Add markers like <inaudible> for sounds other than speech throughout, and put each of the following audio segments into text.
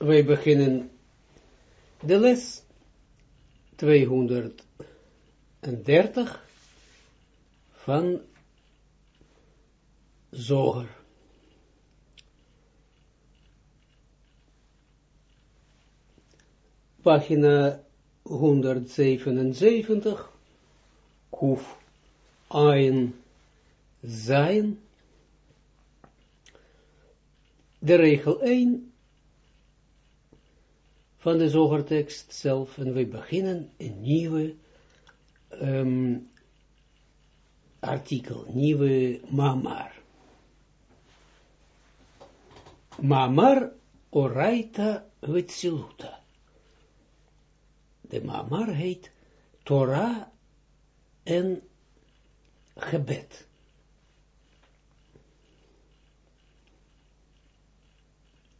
wij beginnen de les 230 van Zoger. Pagina 177, Kuf Ein Zijn. De regel 1 van de zogertekst zelf en we beginnen een nieuwe um, artikel, nieuwe mamar. Mamar oraita vetziluta. De mamar heet Torah en gebed.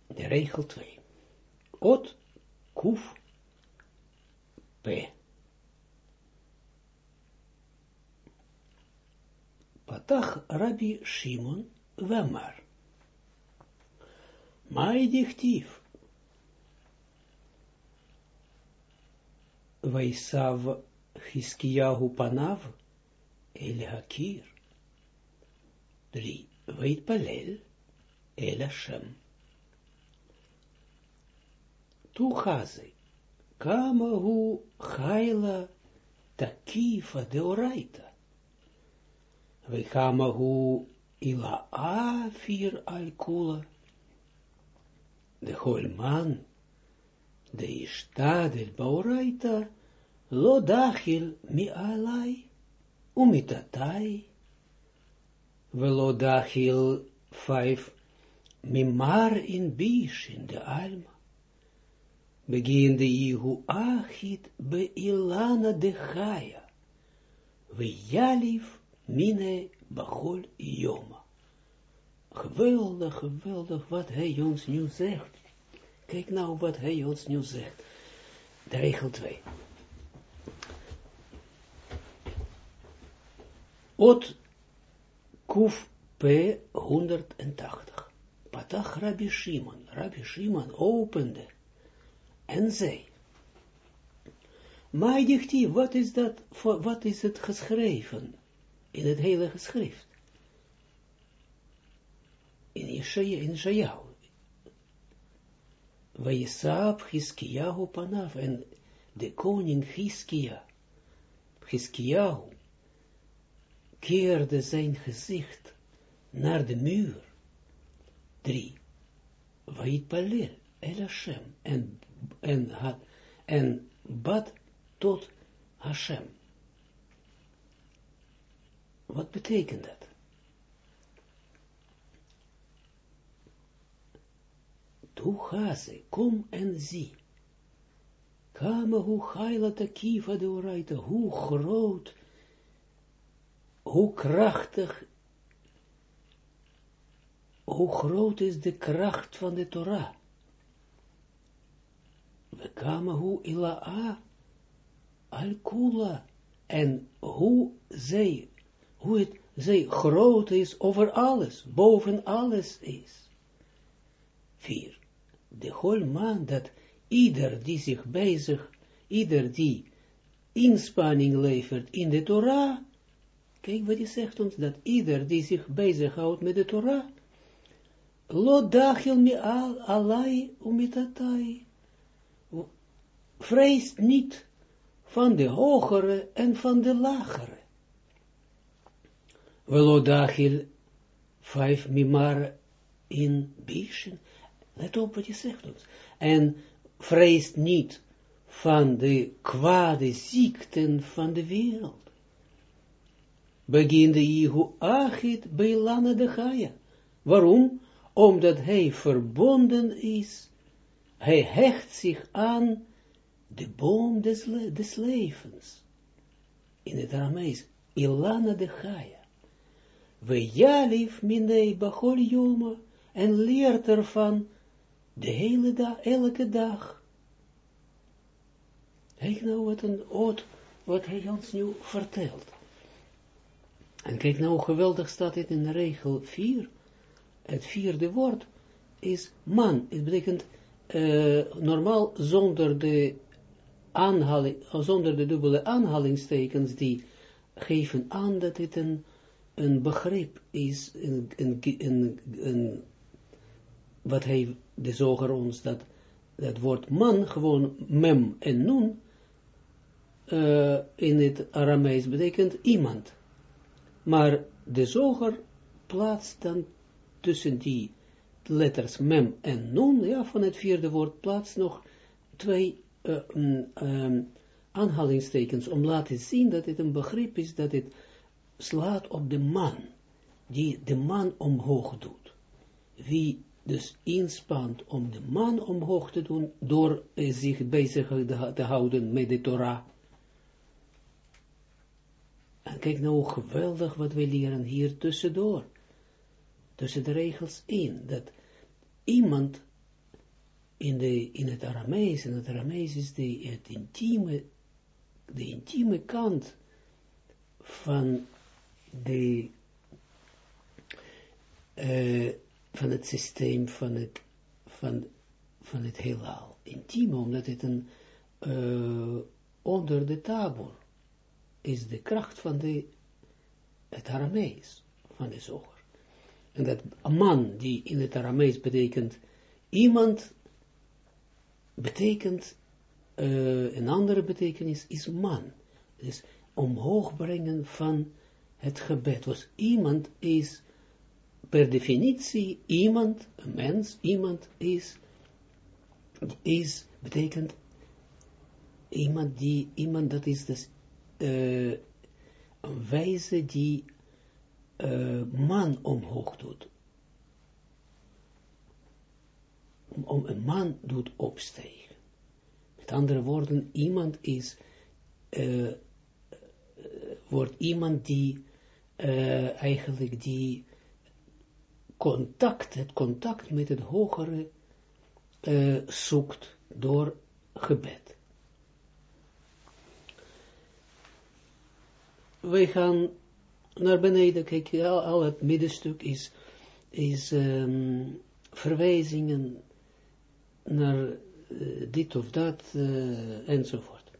De regel 2. Ot Kuf P. Patach Rabbi Shimon Vamar. Mai dichtief. Vaisav Hiskiyahu Panav El Hakir. Drie. Veit Palel El. Tuchaze, kama hu chaila takifa deoraita. We kama hu ila afir al kula. De holman, de ishtadel baoraita, lo dachil mi alai, umitatai. Velo dachil vijf mimar in bish in de alma beginde Ihu achit be ilana de chaya, we jalif mine bachol yoma. Geweldig, geweldig wat hij ons nu zegt. Kijk nou wat hij ons nu zegt. De regel 2. Ot kuf p 180. Patach Rabbi Shimon. Rabbi Shimon opende en zij. Maar wat is dat, wat is het geschreven in het hele geschrift? In Ishaia, in Ishayahu. Vaisab Hiskiyahu Panav, en de koning Hiskia, Hiskiyahu, keerde zijn gezicht naar de muur. Drie. Vait Palel, El en en, en bad tot Hashem. Wat betekent dat? Tuchase, kom en zie. Kama hoe heila takiva de oraita, hoe groot, hoe krachtig, hoe groot is de kracht van de Torah hu ila'a al kula. En hoe zij, hoe het zij groot is over alles, boven alles is. Vier. De man dat ieder die zich bezig, ieder die inspanning levert in de Torah, kijk wat hij zegt ons, dat ieder die zich bezighoudt met de Torah, lo dachil mi al alai umitatai, vreest niet van de hogere en van de lagere. Velodachil vijf mimar in bishen. Let op wat je zegt ons. En vreest niet van de kwade ziekten van de wereld. Beginde Jehu achit bij Lana de Gaia. Waarom? Omdat hij verbonden is. Hij hecht zich aan de boom des, le des levens. In het Aramees, Ilana de Gaia. We jalif minei bachol yoma, en leert ervan de hele dag, elke dag. Kijk nou wat een oot, wat hij ons nu vertelt. En kijk nou hoe geweldig staat het in regel 4. Het vierde woord is man. Het betekent uh, normaal zonder de aanhaling, zonder de dubbele aanhalingstekens die geven aan dat het een, een begrip is, een, een, een, een wat hij de zoger ons, dat, dat woord man, gewoon mem en nun, uh, in het Aramees betekent iemand. Maar de zoger plaatst dan tussen die letters mem en nun, ja, van het vierde woord, plaatst nog twee uh, um, aanhalingstekens om laten zien dat het een begrip is dat het slaat op de man, die de man omhoog doet. Wie dus inspant om de man omhoog te doen, door zich bezig te houden met de Torah. En kijk nou geweldig wat we leren hier tussendoor. Tussen de regels in, dat iemand in, de, in het Aramees, in het Aramees is de, intieme, de intieme kant van de uh, van het systeem van het, van, van het heelal. Intiem, omdat het een uh, onder de tabor is de kracht van de, het Aramees, van de zoger. En dat man die in het Aramees betekent iemand, betekent uh, een andere betekenis is man. Dus omhoog brengen van het gebed. Dus iemand is per definitie iemand, een mens, iemand is, is betekent iemand die, iemand dat is dus uh, een wijze die uh, man omhoog doet. Om een man doet opstijgen. Met andere woorden, iemand is, uh, wordt iemand die eigenlijk die contact, het contact met het hogere zoekt door gebed. Wij gaan naar beneden, kijk, al, al het middenstuk is, is um, verwijzingen naar uh, dit of dat, uh, enzovoort.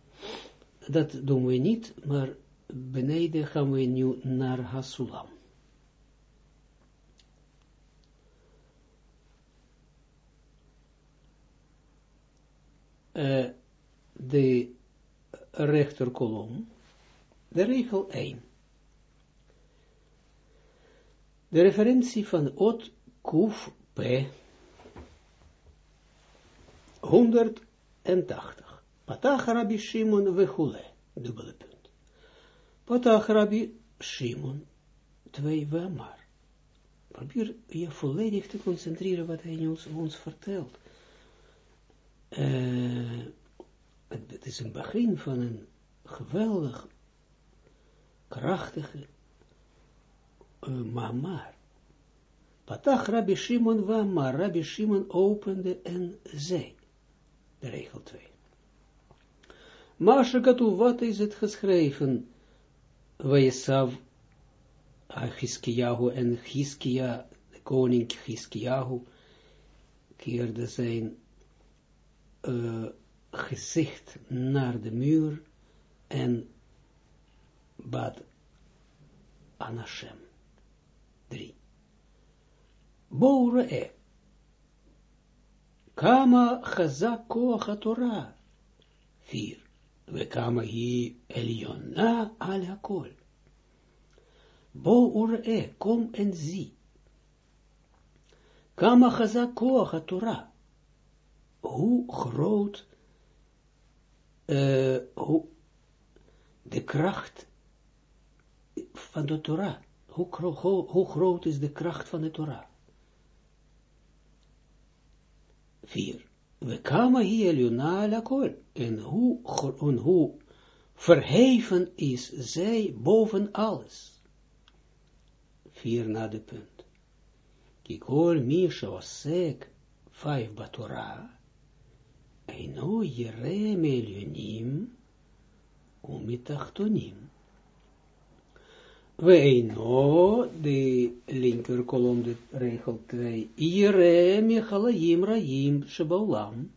Dat doen we niet, maar beneden gaan we nu naar Hasulam. uh, de rechterkolom, de regel 1. De referentie van Ot Kuf P 180. Patach Rabbi Shimon Vechule, dubbele punt. Patach Rabbi Shimon, twee Wamar. Probeer je volledig te concentreren wat hij ons, vertelt uh, het, is een begin van een geweldig, krachtige mamar. Patach Rabbi Shimon maar Rabbi Shimon opende en zei, de regel 2. Mashakatu, wat is het geschreven? Weesav Hiskiyahu en Hiskia, de koning Hiskiyahu, keerde zijn uh, gezicht naar de muur en bad aan Hashem. Drie. e. Kama chazak koach Torah. Vier. We kama hi eliona al hakol. e. kom en zie. Kama chazak koach Torah hoe groot uh, hoe de kracht van de Torah, hoe, hoe, hoe, groot is de kracht van de Torah? Vier. We kwamen hier la kol. En hoe, en hoe verheven is zij boven alles. Vier na de punt. Kikol misha osek, vijf batorah. Eino jere melionim umitachtonim. We no, de linker kolom, de regel 2. Ire mechalayim raim shebaulam.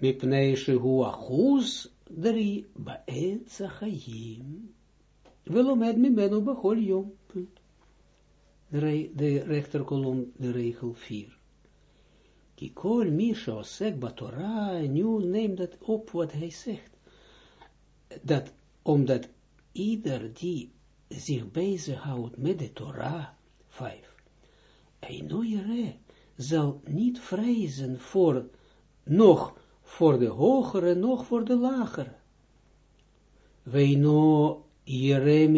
Mipnei shehu achuz drie baet zachayim. Velomed mimenu bachol. Punt. De, de rechterkolom, de regel 4. Kikol misha osek batorah, nu neem dat op wat hij zegt. Dat, omdat ieder die zich bezighoudt met de Torah, 5. Einoire zal niet vrezen voor, nog voor de hogere, nog voor de lagere. Weino Jere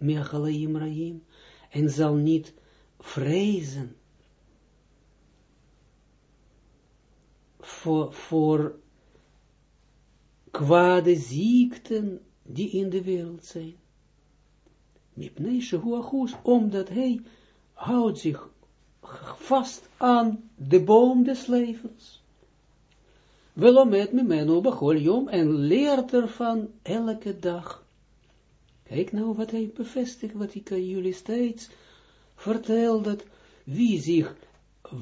mechalaim raim, en zal niet vrezen voor, voor kwade ziekten die in de wereld zijn. Omdat hij houdt zich vast aan de boom des levens. Velomet mimenu bachol jom en leert ervan elke dag. Kijk nou wat hij bevestigt, wat ik aan jullie steeds vertel, dat wie zich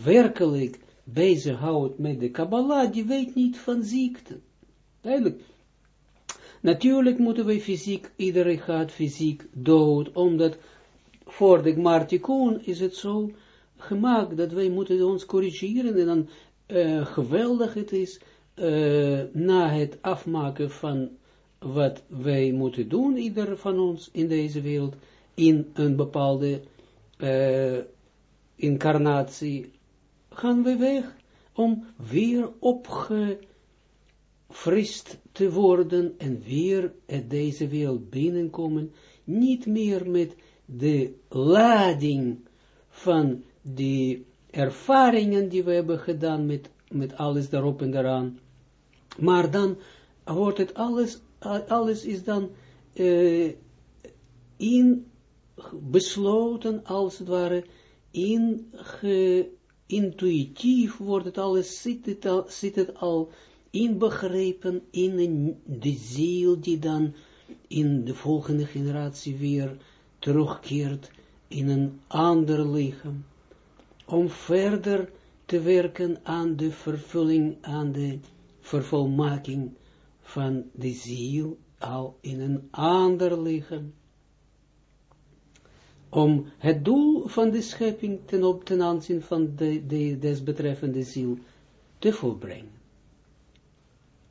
werkelijk bezighoudt met de Kabbalah, die weet niet van ziekte. Duidelijk. Natuurlijk moeten wij fysiek, iedereen gaat fysiek dood, omdat voor de Gmartikun is het zo gemaakt, dat wij moeten ons corrigeren, en dan uh, geweldig het is, uh, na het afmaken van wat wij moeten doen, ieder van ons in deze wereld, in een bepaalde uh, incarnatie, gaan we weg om weer opgefrist te worden en weer in deze wereld binnenkomen, niet meer met de lading van die ervaringen die we hebben gedaan met, met alles daarop en daaraan, maar dan wordt het alles, alles is dan uh, in besloten, als het ware, in intuïtief wordt het alles, zit het zit het al inbegrepen in de ziel die dan in de volgende generatie weer terugkeert in een ander lichaam, om verder te werken aan de vervulling, aan de vervolmaking van de ziel al in een ander lichaam om het doel van de schepping ten, op, aanzien van de, de desbetreffende ziel te volbrengen.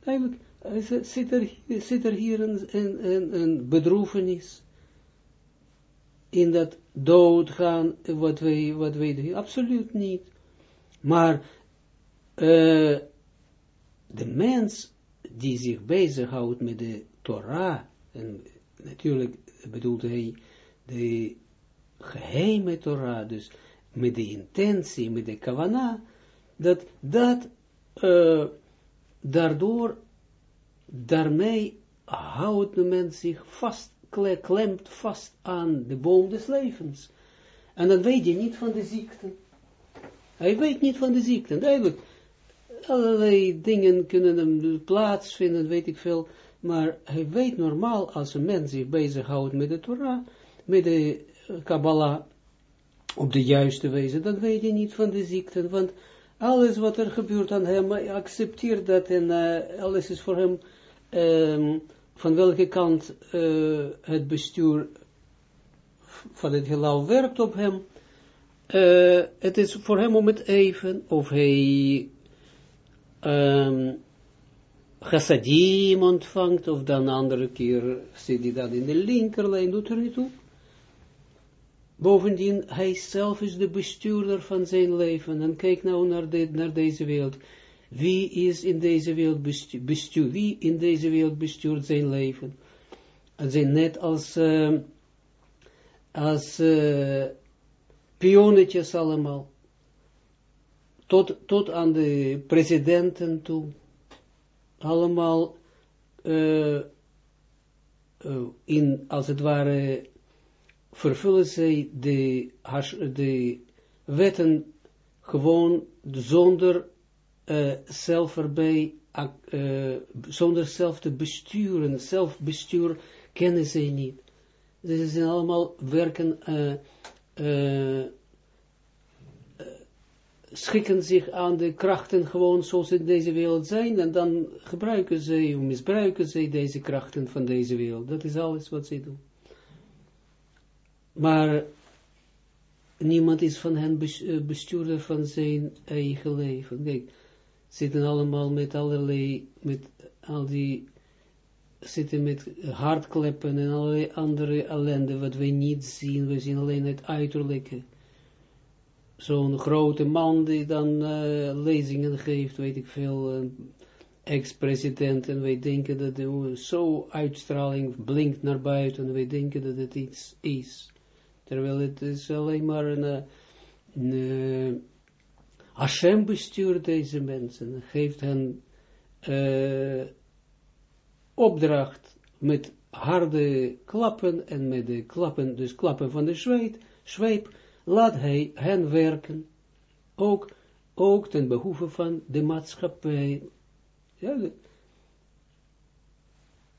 Eigenlijk zit er, zit er hier een, een, een bedroevenis in dat doodgaan, wat wij, wat wij absoluut niet. Maar uh, de mens die zich bezighoudt met de Torah, en natuurlijk bedoelt hij de geheime Torah, dus met de intentie, met de kavana, dat dat uh, daardoor, daarmee houdt de mens zich vast, klemt vast aan de boom des levens. En dan weet je niet van de ziekte. Hij weet niet van de ziekte. Duidelijk, allerlei dingen kunnen hem plaatsvinden, weet ik veel, maar hij weet normaal, als een mens zich bezighoudt met de Torah, met de Kabbalah op de juiste wijze, dan weet je niet van de ziekte, want alles wat er gebeurt aan hem, accepteert dat en uh, alles is voor hem, um, van welke kant uh, het bestuur van het heelal werkt op hem, uh, het is voor hem om het even, of hij um, ontvangt, of dan andere keer zit hij dan in de linkerlijn, doet er niet toe. Bovendien, hij zelf is de bestuurder van zijn leven. En kijk nou naar, naar deze wereld. Wie is in deze wereld bestuur, wie in deze wereld bestuurt zijn leven? En zijn net als, uh, als uh, pionnetjes allemaal. Tot, tot aan de presidenten toe. Allemaal uh, in, als het ware, vervullen zij de, de wetten gewoon zonder uh, zelf erbij, uh, zonder zelf te besturen, zelfbestuur kennen zij niet. Ze zijn allemaal werken, uh, schikken zich aan de krachten gewoon zoals in deze wereld zijn, en dan gebruiken ze, misbruiken ze deze krachten van deze wereld. Dat is alles wat ze doen. Maar niemand is van hen eh, bestuurder van zijn eigen leven. Kijk, zitten allemaal met allerlei, met al die, zitten met hartkleppen en allerlei andere ellende, wat wij niet zien, we zien alleen het uiterlijke. Zo'n grote man die dan uh, lezingen geeft, weet ik veel, ex-president, en wij denken dat hij zo uitstraling blinkt naar buiten, en wij denken dat het iets is. Terwijl het is alleen maar een, eh, een, een Hashem bestuurt deze mensen, geeft hen uh, opdracht met harde klappen en met de klappen, dus klappen van de zweep, zweep. Laat hij hen werken, ook, ook ten behoeve van de maatschappij. Ja,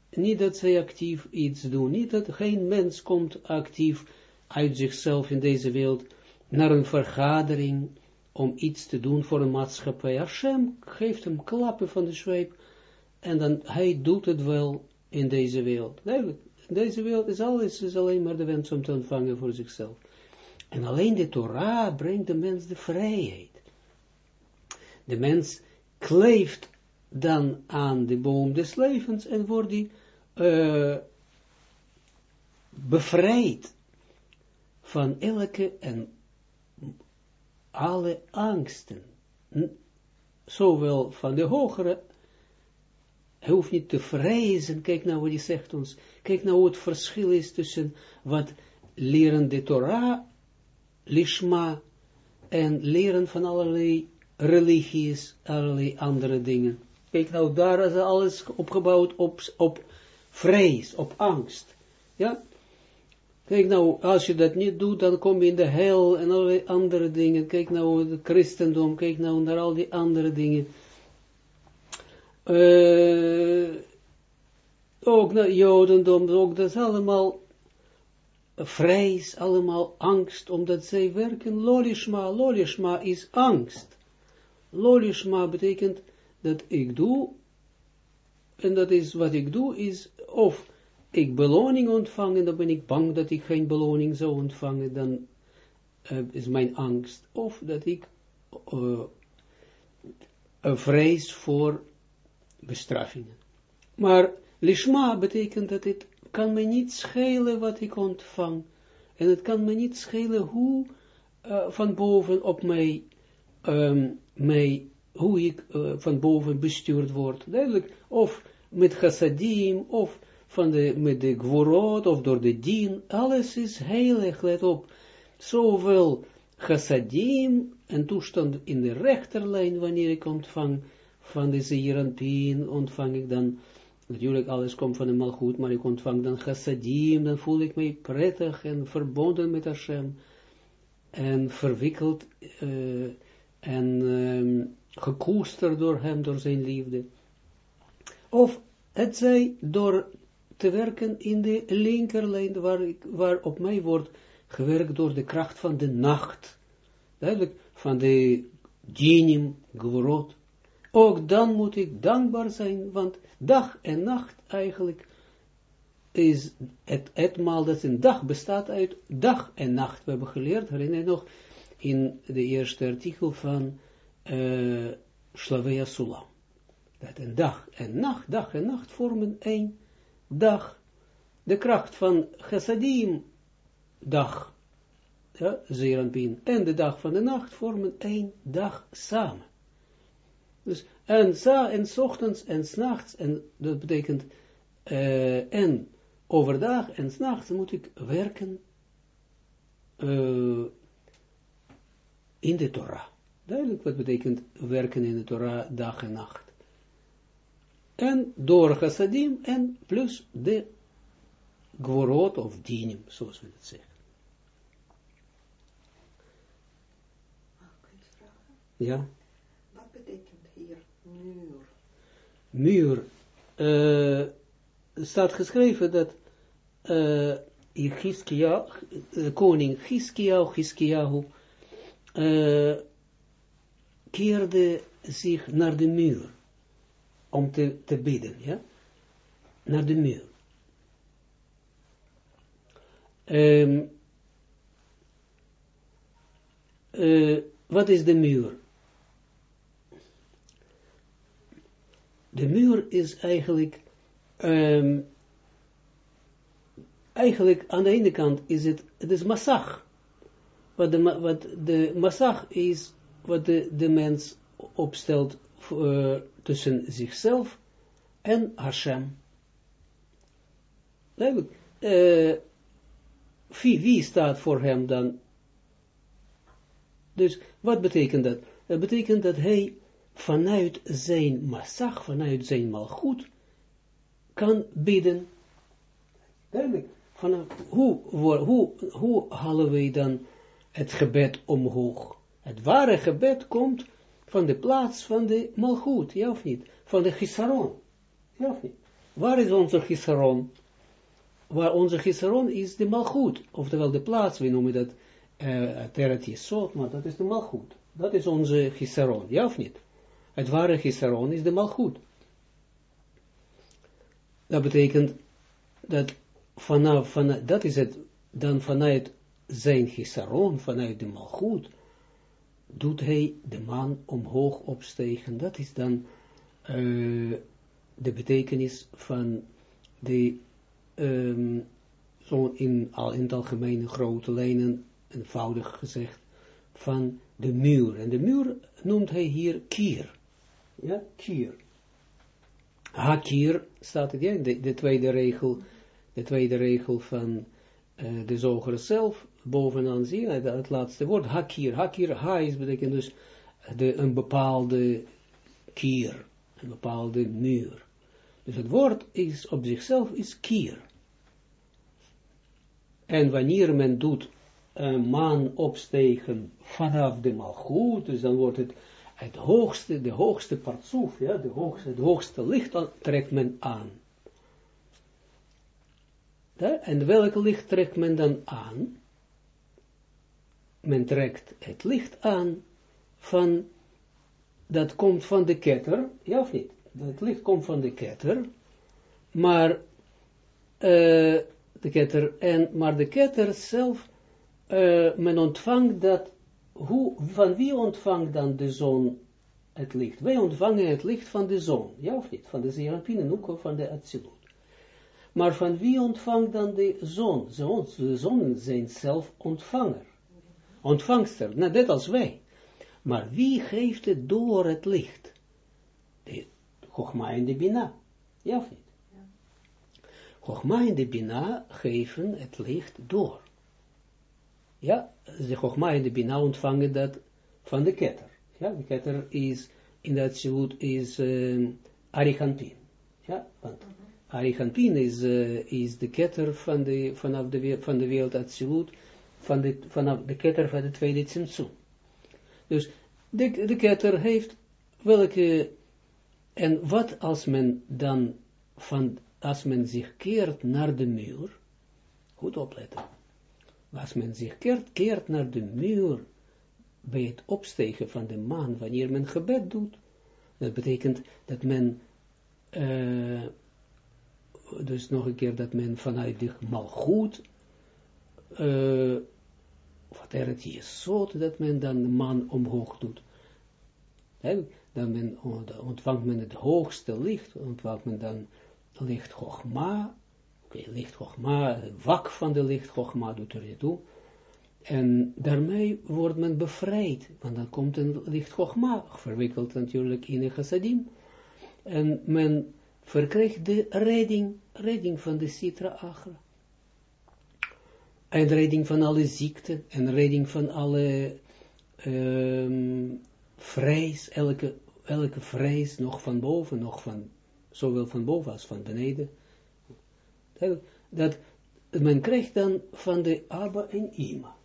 niet dat zij actief iets doen, niet dat geen mens komt actief uit zichzelf in deze wereld naar een vergadering om iets te doen voor een maatschappij. Hashem geeft hem klappen van de zweep en dan hij doet het wel in deze wereld. In deze wereld is alles is alleen maar de wens om te ontvangen voor zichzelf. En alleen de Torah brengt de mens de vrijheid. De mens kleeft dan aan de boom des levens en wordt die uh, bevrijd van elke en alle angsten, zowel van de hogere, hij hoeft niet te vrezen, kijk nou wat hij zegt ons, kijk nou wat het verschil is tussen wat leren de Torah, lishma, en leren van allerlei religies, allerlei andere dingen. Kijk nou, daar is alles opgebouwd op, op vrees, op angst. Ja, Kijk nou, als je dat niet doet, dan kom je in de hel en allerlei andere dingen. Kijk nou, het christendom, kijk nou naar al die andere dingen. Uh, ook naar jodendom, ook dat is allemaal vrees, allemaal angst, omdat zij werken lolishma. Lolishma is angst. Lolishma betekent dat ik doe, en dat is wat ik doe, is of ik beloning ontvangen, dan ben ik bang dat ik geen beloning zou ontvangen, dan uh, is mijn angst. Of dat ik uh, vrees voor bestraffingen. Maar lishma betekent dat het kan me niet schelen wat ik ontvang. En het kan me niet schelen hoe uh, van boven op mij, um, mij hoe ik van boven bestuurd word. Duidelijk, of met chassadim, of van de, met de gvorot of door de dien, alles is heilig, let op. Zowel chassadim, en toestand in de rechterlijn, wanneer ik ontvang van de zeeranpien, ontvang ik dan, natuurlijk alles komt van hem goed, maar ik ontvang dan chassadim, dan voel ik me prettig en verbonden met Hashem, en verwikkeld, uh, en um, gekoesterd door hem, door zijn liefde. Of het zij door te werken in de linkerlijn, waar, waar op mij wordt gewerkt door de kracht van de nacht. Duidelijk, van de dinim, gvorot. Ook dan moet ik dankbaar zijn, want dag en nacht eigenlijk is het etmaal dat een dag bestaat uit dag en nacht. We hebben geleerd, herinner je nog, in de eerste artikel van uh, Slavea Sulam. Dat een dag en nacht, dag en nacht vormen één dag, de kracht van chassadim, dag, ja, zeeranpin, en de dag van de nacht vormen één dag samen. Dus, en sa, en ochtends en s nachts, en dat betekent, uh, en overdag en s nachts moet ik werken uh, in de Torah. Duidelijk wat betekent werken in de Torah dag en nacht en door chassadim en plus de gvorot of dinim, zoals we het zeggen. Ja. Wat betekent hier muur? Muur. Uh, staat geschreven dat uh, Giskia, uh, koning Giskia, Giskiahu, uh, keerde zich naar de muur, om te, te bidden, ja, naar de muur. Um, uh, wat is de muur? De muur is eigenlijk, um, eigenlijk aan de ene kant is het, het is massag. Wat de, wat de massag is, wat de, de mens opstelt uh, tussen zichzelf en Hashem. Uh, wie, staat voor hem dan? Dus wat betekent dat? Dat betekent dat hij vanuit zijn massag, vanuit zijn malgoed, kan bidden. Duidelijk. Hoe, hoe, hoe halen wij dan het gebed omhoog? Het ware gebed komt van de plaats van de malgoed, ja of niet? Van de gisaron, ja of niet? Waar is onze gisaron? Waar onze gisaron is de malgoed, oftewel de plaats, we noemen dat uh, Teret Yesod, maar dat is de malgoed. Dat is onze gisaron, ja of niet? Het ware gisaron is de malgoed. Dat betekent dat vanaf, vanaf, dat is het, dan vanuit zijn gisaron, vanuit de malgoed, doet hij de man omhoog opstegen. Dat is dan uh, de betekenis van de, um, zo in, al, in het algemene grote lijnen, eenvoudig gezegd, van de muur. En de muur noemt hij hier kier. Ja, kier. Hakir staat het, ja, de, de tweede regel, de tweede regel van uh, de zoger zelf, bovenaan zien, het, laatste woord, hakir. Hakir, ha is betekent dus de, een bepaalde kier, een bepaalde muur. Dus het woord is op zichzelf is kier. En wanneer men doet een man opstegen vanaf de malgoed, dus dan wordt het het hoogste, de hoogste partsoef, ja, de hoogste, het hoogste licht trekt men aan. En welk licht trekt men dan aan? Men trekt het licht aan van, dat komt van de ketter, ja of niet? Het licht komt van de ketter, maar uh, de ketter, en, maar de ketter zelf, uh, men ontvangt dat hoe, van wie ontvangt dan de zon het licht? Wij ontvangen het licht van de zon, ja of niet? Van de Zerapin en ook van de Atsilut. Maar van wie ontvangt dan de zon? De zon zijn zelf ontvanger. Ontvangster, net als wij. Maar wie geeft het door het licht? De Chogma en de Bina. Ja of niet? Chogma en de Bina geven het licht door. Ja, de Chogma en de Bina ontvangen dat van de ketter. Ja, de ketter is, in dat Atsilut is uh, Arichampin. Ja, want Arichampin is, uh, is de ketter van de, vanaf de, van de wereld Atsilut, van de, vanaf de ketter van de tweede Tsimtsum. Dus de, de ketter heeft welke, en wat als men dan van, als men zich keert naar de muur, goed opletten, als men zich keert, keert naar de muur, bij het opstegen van de maan, wanneer men gebed doet, dat betekent dat men, uh, dus nog een keer, dat men vanuit de malgoed, uh, wat er het zo dat men dan de maan omhoog doet. dan men, ontvangt men het hoogste licht, ontvangt men dan licht Chogma, oké, okay, licht Chogma, wak van de licht Chogma doet er je toe, en daarmee wordt men bevrijd, want dan komt een licht Chogma, verwikkeld natuurlijk in een chassadim, en men verkrijgt de redding, redding van de Sitra Achra. En redding van alle ziekten, en redding van alle um, vrees, elke, elke vrees, nog van boven, nog van, zowel van boven als van beneden. Dat, men krijgt dan van de Abba en Ima.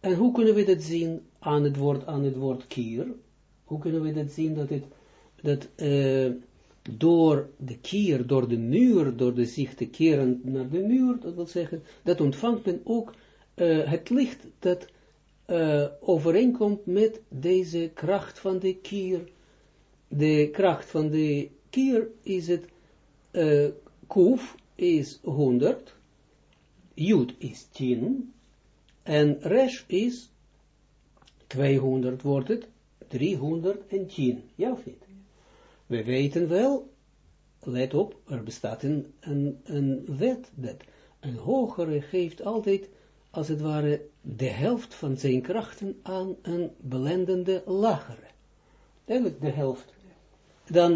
En hoe kunnen we dat zien aan het woord, aan het woord kier? Hoe kunnen we dat zien dat het, dat, uh, door de kier, door de muur, door de zich te keren naar de muur, dat wil zeggen, dat ontvangt men ook uh, het licht dat uh, overeenkomt met deze kracht van de kier. De kracht van de kier is het, uh, kuf is 100, jud is 10, en resh is 200 wordt het, 310, ja of niet? We weten wel, let op, er bestaat een, een, wet, dat een hogere geeft altijd, als het ware, de helft van zijn krachten aan een belendende lagere. Eigenlijk de helft. Dan,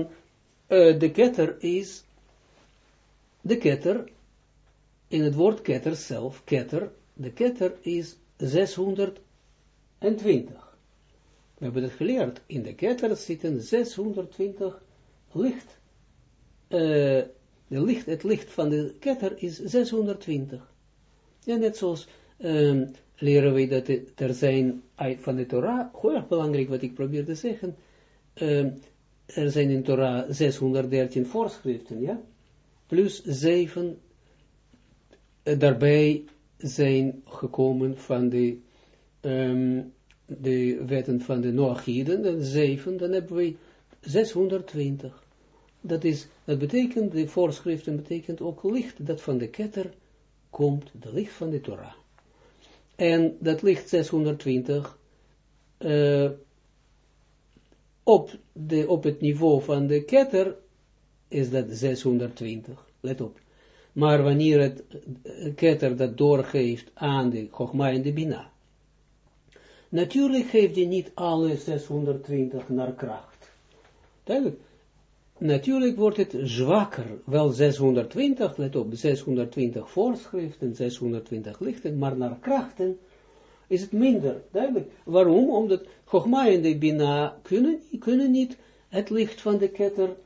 uh, de ketter is, de ketter, in het woord ketter zelf, ketter, de ketter is 620. We hebben het geleerd. In de ketter zitten 620 licht. Uh, de licht. Het licht van de ketter is 620. Ja, net zoals um, leren we dat er zijn van de Torah, heel erg belangrijk wat ik probeer te zeggen, um, er zijn in Torah 613 voorschriften, ja, plus 7 uh, daarbij zijn gekomen van de um, de wetten van de Noachiden, en 7, dan hebben we 620. Dat, is, dat betekent, de voorschriften betekent ook licht, dat van de ketter komt, de licht van de Torah. En dat licht 620, uh, op, de, op het niveau van de ketter is dat 620, let op. Maar wanneer het ketter dat doorgeeft aan de Chogma en de Bina, Natuurlijk geeft hij niet alle 620 naar kracht. Duidelijk. Natuurlijk wordt het zwakker, wel 620, let op, 620 voorschriften, 620 lichten, maar naar krachten is het minder, duidelijk. Waarom? Omdat Chogma en de Bina kunnen, kunnen niet het licht van de ketter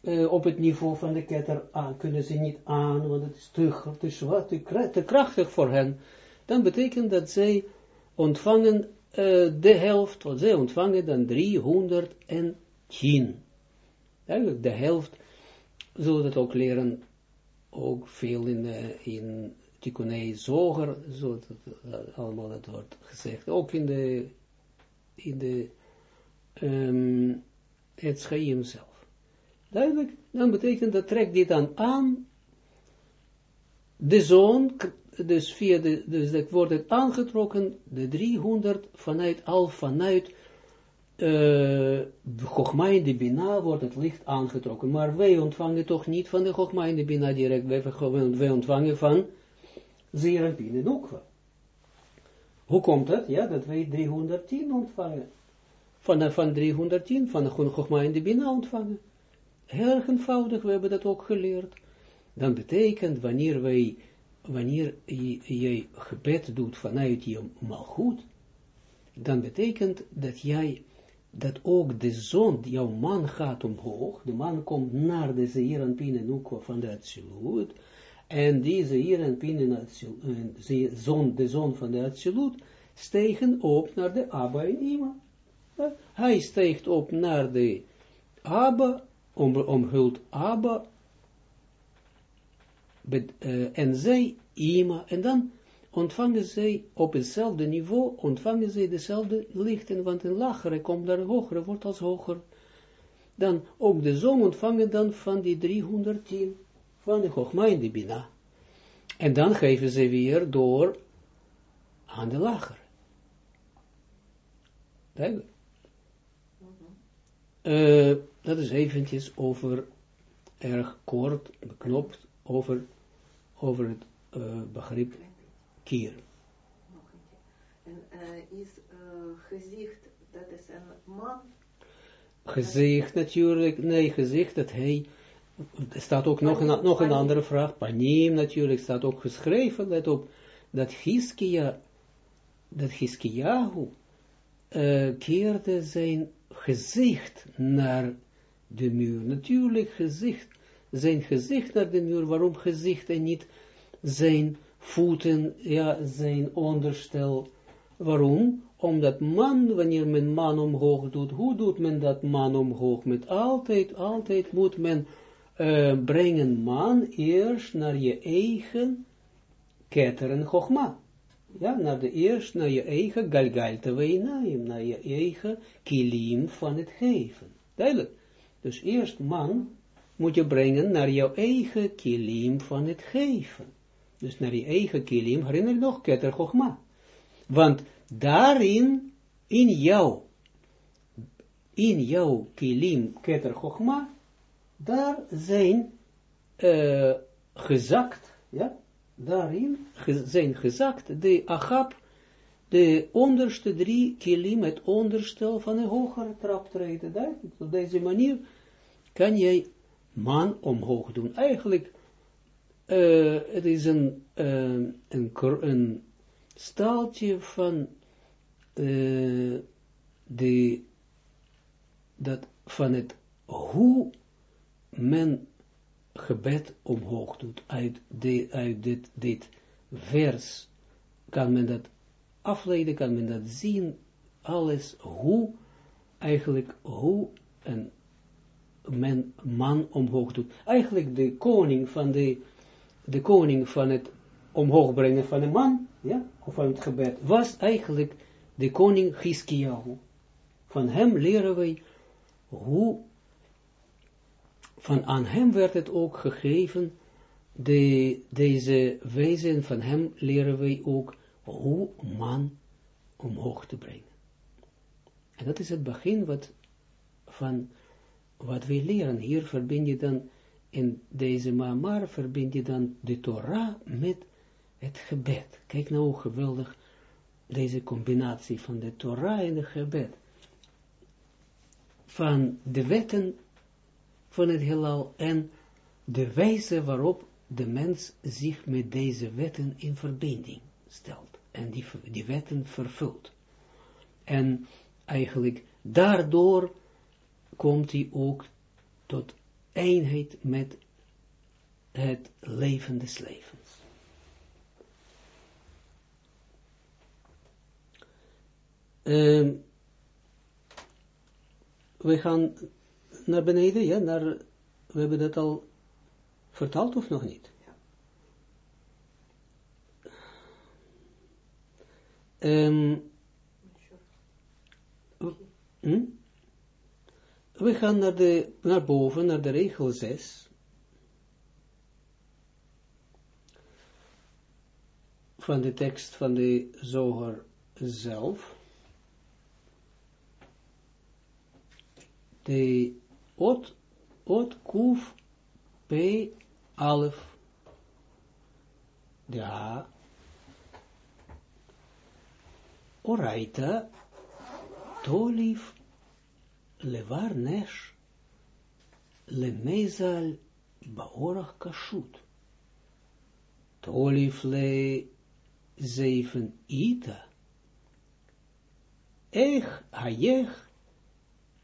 uh, op het niveau van de ketter aan, kunnen ze niet aan, want het is te, te, zwak, te, krachtig voor hen. Dan betekent dat zij ontvangen uh, de helft, wat zij ontvangen dan 310. Eigenlijk de helft, zullen dat ook leren, ook veel in, uh, in Tikkunei Zoger, zo dat, allemaal dat wordt gezegd, ook in de, in de, um, het Schaim zelf. Duidelijk, dan betekent dat trekt dit dan aan, de zoon dus via de, dus dat wordt het aangetrokken, de 300 vanuit, al vanuit uh, in de Bina wordt het licht aangetrokken. Maar wij ontvangen toch niet van de Chogma in Bina direct, wij, ontvangen van Zeranpin en. Hoe komt het? Ja, dat wij 310 ontvangen. Van, van 310, van de Chogma in Bina ontvangen. Heel eenvoudig, we hebben dat ook geleerd. Dan betekent, wanneer wij wanneer je, gebed doet vanuit je malgoed, dan betekent dat jij, dat ook de zon, jouw man gaat omhoog, de man komt naar de Zeer en Pinenukwa van de Atsilut, en die Zeer en de zon, de zon van de Atsilut, stegen op naar de Abba en Ima. Hij steegt op naar de Abba, om, omhult Abba, uh, en zij ima, en dan ontvangen zij op hetzelfde niveau, ontvangen zij dezelfde lichten, want een lagere komt naar een hogere, wordt als hoger. Dan ook de zon ontvangen dan van die 310, van de Chogma en de Bina. En dan geven ze weer door aan de lagere. Duidelijk. Uh, dat is eventjes over, erg kort, beknopt, over over het uh, begrip kier. En uh, is uh, gezicht, dat is een man? Gezicht natuurlijk, nee, gezicht dat hij, er staat ook nog een, nog een andere vraag, panim natuurlijk, staat ook geschreven, let op, dat Hiskia, dat Hiskiahu uh, keerde zijn gezicht naar de muur. Natuurlijk gezicht, zijn gezicht naar de muur, waarom gezicht en niet zijn voeten, ja, zijn onderstel, Waarom? Omdat man, wanneer men man omhoog doet, hoe doet men dat man omhoog? Met altijd, altijd moet men uh, brengen man eerst naar je eigen ketter en chogma. Ja, naar de eerst, naar je eigen galgalte weinaim, naar je eigen kilim van het geven. Duidelijk. Dus eerst man moet je brengen naar jouw eigen kilim van het geven. Dus naar je eigen kilim, herinner je nog, ketter chogma. Want daarin, in jou, in jouw kilim, keter chogma, daar zijn uh, gezakt, ja, daarin zijn gezakt de agap, de onderste drie kilim, het onderstel van een hogere traptreden. Op deze manier kan jij man omhoog doen. Eigenlijk, uh, het is een, een, een staaltje van uh, de, dat van het hoe men gebed omhoog doet. Uit, de, uit dit, dit vers kan men dat afleiden, kan men dat zien, alles, hoe, eigenlijk, hoe een men man omhoog doet. Eigenlijk de koning van de, de koning van het omhoog brengen van een man, ja, of van het gebed, was eigenlijk de koning Giskiahu. Van hem leren wij hoe van aan hem werd het ook gegeven, de, deze wezen van hem leren wij ook hoe man omhoog te brengen. En dat is het begin wat, van wat wij leren. Hier verbind je dan, in deze Maamar verbind je dan de Torah met het gebed. Kijk nou hoe geweldig deze combinatie van de Torah en het gebed. Van de wetten van het heelal en de wijze waarop de mens zich met deze wetten in verbinding stelt en die, die wetten vervult. En eigenlijk daardoor komt hij ook tot eenheid met het leven des levens. Um, we gaan naar beneden, ja, naar, we hebben dat al vertaald of nog niet? Ja. Um, hm? We gaan naar, de, naar boven, naar de regel 6. Van de tekst van de zoger zelf. De Ot, ot kuf, p, alef, de a, oraita, tolif, levar nesh, lemezal, baorach kashut. Tolif le zeven ita, ech hayech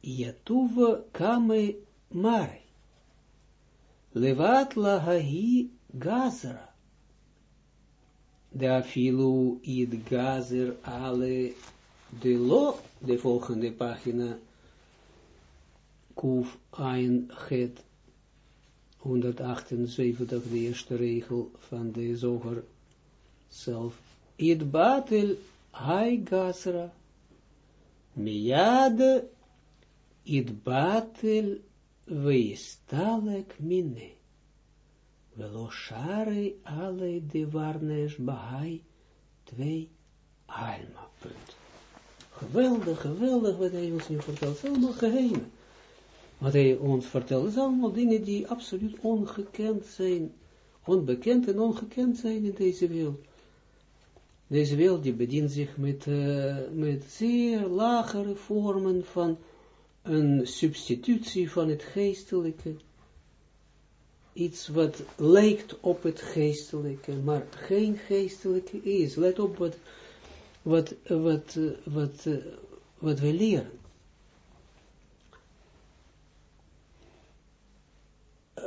Yatuva kame mare. Levat lahahi gazra. De afilu id gazer ale de lo, de volgende pagina, kuf ein het 178, de eerste regel van de zoger zelf. Id batel hai gazra, miyade batel veistalek mine. Velo share alle de bahai twee alma. Punt. Geweldig, geweldig wat hij ons nu vertelt. Allemaal geheimen. Wat hij ons vertelt, is allemaal dingen die absoluut ongekend zijn. Onbekend en ongekend zijn in deze wereld. Deze wereld die bedient zich met, uh, met zeer lagere vormen van een substitutie van het geestelijke, iets wat lijkt op het geestelijke, maar geen geestelijke is. Let op wat, wat, wat, wat, wat we leren.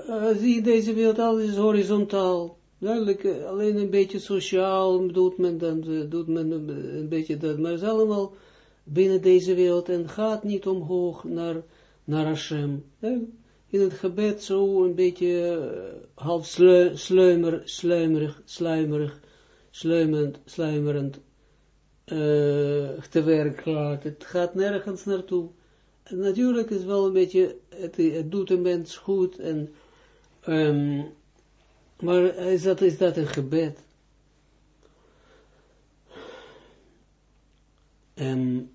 Uh, zie deze wereld, alles is horizontaal. Duidelijk, eh, alleen een beetje sociaal doet men dan, eh, doet men een beetje dat, maar het is allemaal binnen deze wereld en gaat niet omhoog naar, naar Hashem. In het gebed zo een beetje half sluimer, sluimerig, sluimerig, sluimerend, sluimerend te werk gaat. Het gaat nergens naartoe. En natuurlijk is wel een beetje, het, het doet een mens goed en um, maar is dat, is dat een gebed? Um,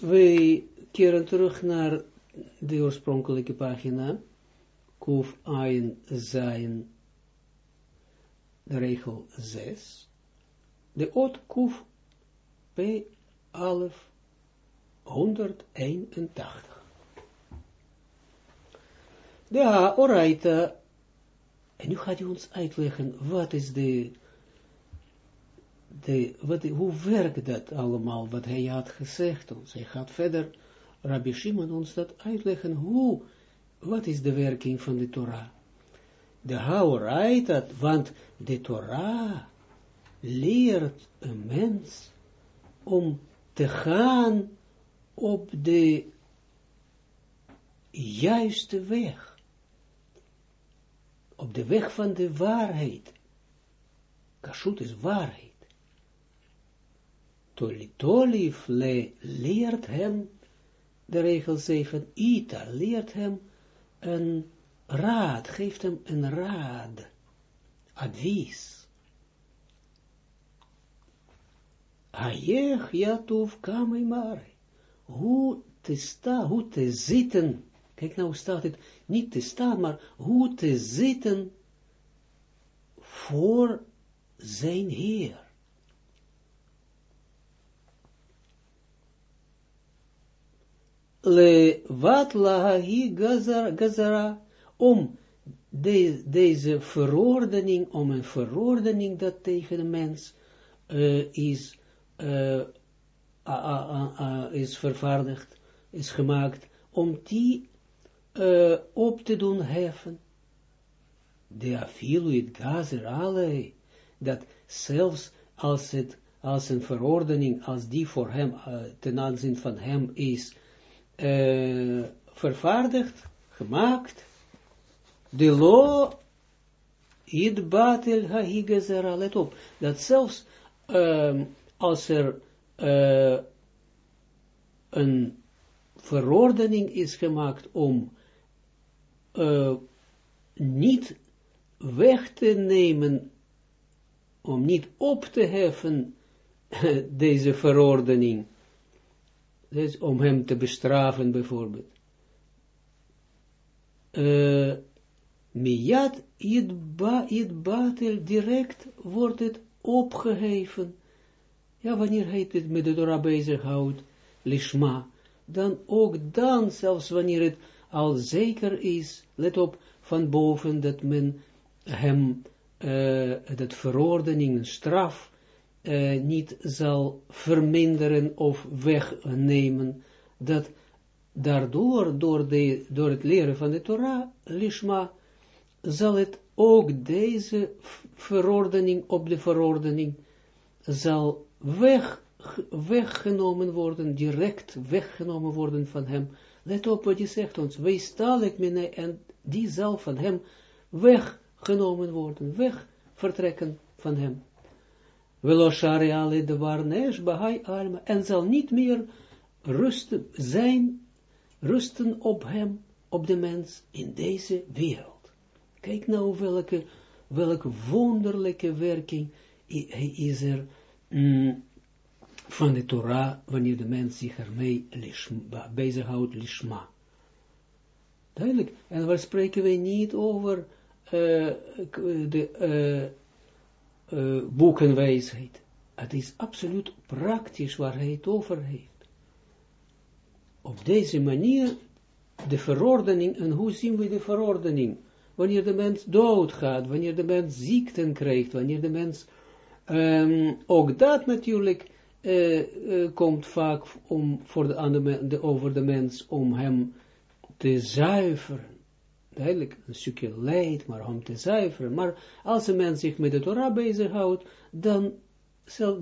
wij keren terug naar de oorspronkelijke pagina, Kuf Ein Zijn, de regel 6, de oot Kuf P Alef 181. De Oraita, en nu gaat hij ons uitleggen, wat is de, de wat, hoe werkt dat allemaal, wat hij had gezegd ons. Hij gaat verder, Rabbi Shimon ons dat uitleggen, hoe, wat is de werking van de Torah. De Haoraita, want de Torah leert een mens om te gaan op de juiste weg. Op de weg van de waarheid. Kashut is waarheid. Tolitolif le leert hem, de regel 7, Ita leert hem een raad, geeft hem een raad, advies. Hayech yatuf kamei hoe te staan, hoe te zitten, kijk nou staat het, niet te staan, maar hoe te zitten voor zijn Heer. Le wat lahi gazara, om de, deze verordening, om een verordening dat tegen de mens is uh, is vervaardigd, is gemaakt, om die uh, op te doen heffen. De afilu het gazer dat zelfs als het, als een verordening, als die voor hem, uh, ten aanzien van hem is uh, vervaardigd, gemaakt, de lo it batel ha let op, dat zelfs um, als er uh, een verordening is gemaakt om uh, niet weg te nemen, om niet op te heffen <laughs> deze verordening, dus om hem te bestrafen bijvoorbeeld. Uh, Miyad it batel direct wordt het opgeheven ja, wanneer hij het met de Torah bezighoudt, lishma, dan ook dan, zelfs wanneer het al zeker is, let op, van boven, dat men hem, uh, dat verordening, straf, uh, niet zal verminderen of wegnemen, dat daardoor, door, de, door het leren van de Torah, lishma, zal het ook deze verordening op de verordening, zal weg, weggenomen worden, direct weggenomen worden van hem. Let op wat hij zegt ons, wees talig mine en die zal van hem weggenomen worden, weg vertrekken van hem. Veloshari de warnesh bahai alma, en zal niet meer rusten, zijn, rusten op hem, op de mens, in deze wereld. Kijk nou welke, welke wonderlijke werking is er mm, van de Torah, wanneer de mens zich ermee bezighoudt, lishma. Duidelijk. En waar spreken wij niet over uh, de uh, uh, boekenwijsheid. Het is absoluut praktisch waar hij het over heeft. Op deze manier de verordening, en hoe zien we de verordening? Wanneer de mens doodgaat, wanneer de mens ziekten krijgt, wanneer de mens Um, ook dat natuurlijk eh, eh, komt vaak om, voor de, de, over de mens om hem te zuiveren. Duidelijk, een stukje leid, maar om te zuiveren. Maar als een mens zich met de Torah bezighoudt, dan,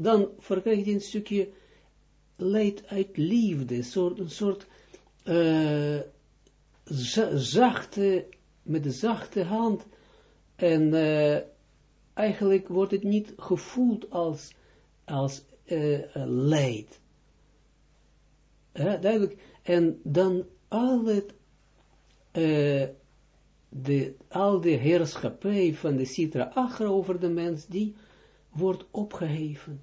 dan verkrijgt hij een stukje leid uit liefde, een soort, een soort uh, zachte, met de zachte hand, en eigenlijk wordt het niet gevoeld als, als uh, leid. duidelijk. En dan al het, uh, de, al de heerschappij van de Sitra Achra over de mens, die wordt opgeheven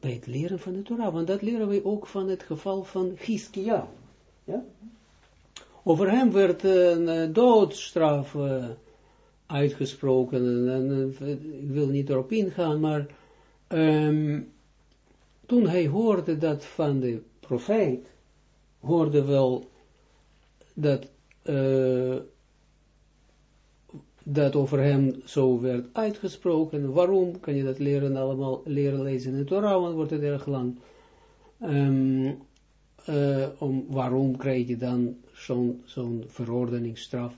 bij het leren van de Torah. Want dat leren we ook van het geval van Giskia. Ja? Over hem werd een doodstraf uitgesproken, en, ik wil niet erop ingaan, maar um, toen hij hoorde dat van de profeet, hoorde wel dat, uh, dat over hem zo werd uitgesproken. Waarom kan je dat leren allemaal leren lezen in de Torah, wordt het erg lang. Um, uh, om, waarom krijg je dan zo'n zo'n verordeningsstraf?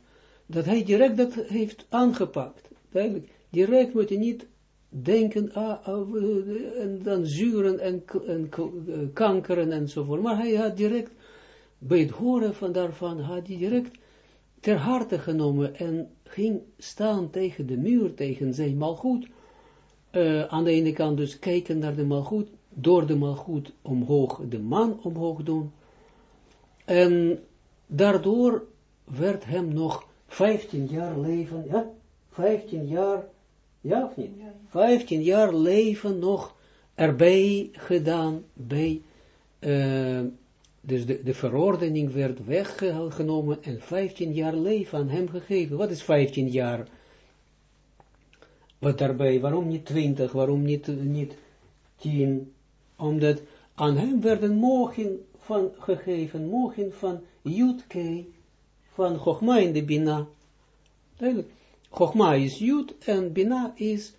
Dat hij direct dat heeft aangepakt. Duidelijk, direct moet je niet denken, ah, ah en dan zuren en, en eh, kankeren enzovoort. Maar hij had direct, bij het horen van daarvan, had hij direct ter harte genomen en ging staan tegen de muur, tegen zijn malgoed. Uh, aan de ene kant dus kijken naar de malgoed, door de malgoed omhoog, de man omhoog doen. En daardoor werd hem nog 15 jaar leven, ja, 15 jaar, ja of niet? 15 jaar leven nog erbij gedaan, bij, uh, dus de, de verordening werd weggenomen en 15 jaar leven aan hem gegeven. Wat is 15 jaar? Wat daarbij, waarom niet 20, waarom niet, niet 10? Omdat aan hem werden mogen van gegeven, mogen van Jutke, van Chogma in de Bina. Chogma is Jud en Bina is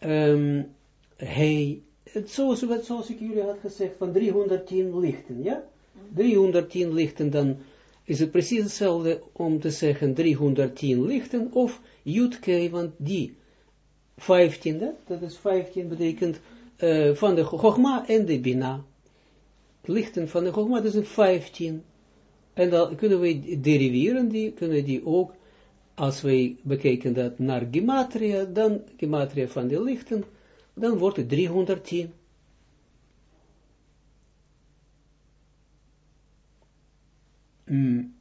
um, hij. Zoals, zoals ik jullie had gezegd, van 310 lichten, ja? 310 lichten, dan is het precies hetzelfde om te zeggen 310 lichten of Jutke, want die 15, dat is 15 betekent uh, van de Chogma en de Bina. Lichten van de Chogma, dat is een 15. En dan kunnen we deriveren, die, kunnen die ook, als wij bekijken dat naar gematria, dan gematria van de lichten, dan wordt het 310. Mm.